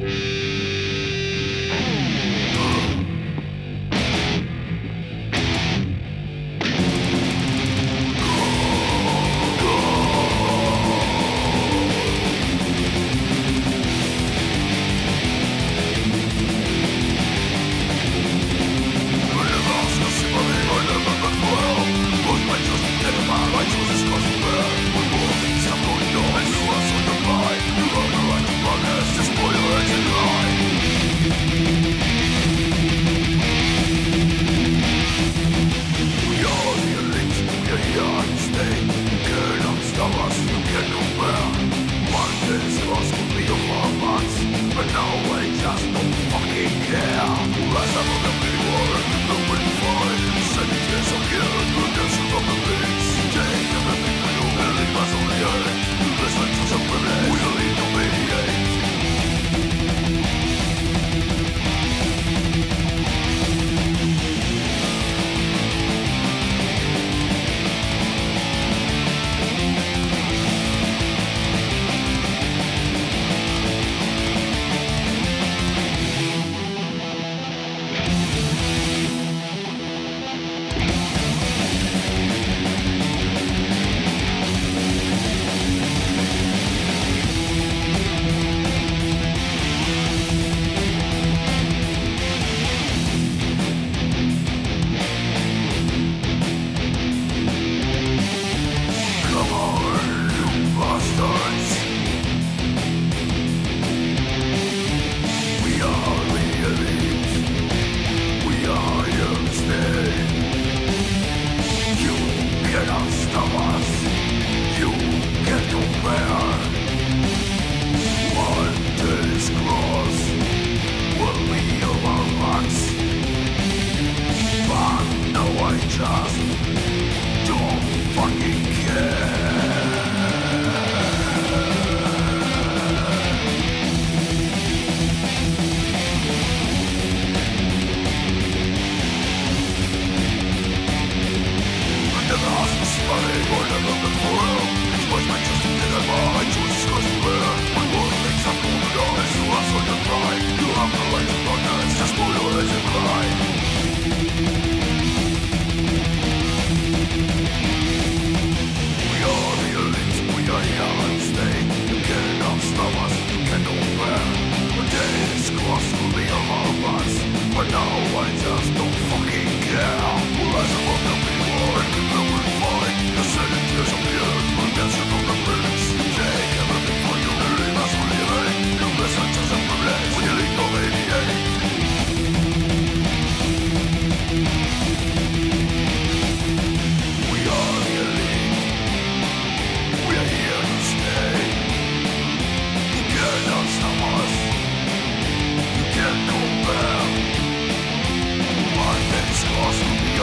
Thank. No, we just don't fucking care. Let's have